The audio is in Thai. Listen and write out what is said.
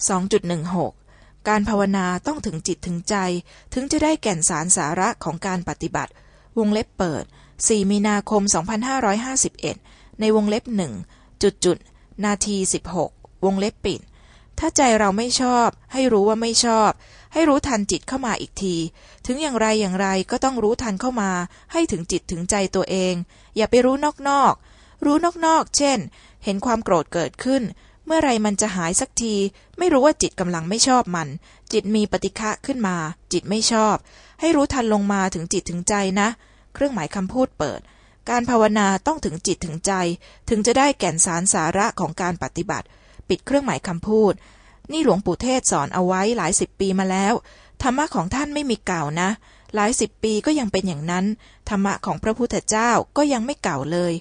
2.16 การภาวนาต้องถึงจิตถึงใจ ถึงจะได้แก่นสารสาระของการปฏิบัติ วงเล็บเปิด 4 มีนาคม 2551 ในวงเล็บหนึ่งจุดจุดนาที 16 วงเล็บปิด ถ้าใจเราไม่ชอบ ให้รู้ว่าไม่ชอบ ให้รู้ทันจิตเข้ามาอีกที ถึงอย่างไรอย่างไรก็ต้องรู้ทันเข้ามา ให้ถึงจิตถึงใจตัวเอง อย่าไปรู้นอกๆ รู้นอกๆ เช่น เห็นความโกรธเกิดขึ้น มื่อไรมันจะหายสักที ไม่รู้ว่าจิตกำลังไม่ชอบมัน จิตมีปฏิฆะขึ้นมา จิตไม่ชอบ ให้รู้ทันลงมาถึงจิตถึงใจนะ เครื่องหมายคำพูดเปิด การภาวนาต้องถึงจิตถึงใจ ถึงจะได้แก่นสารสาระของการปฏิบัติ ปิดเครื่องหมายคำพูด นี่หลวงปู่เทศสอนเอาไว้หลายสิบปีมาแล้ว ธรรมะของท่านไม่มีเก่านะ หลายสิบปีก็ยังเป็นอย่างนั้น ธรรมะของพระพุทธเจ้าก็ยังไม่เก่าเลย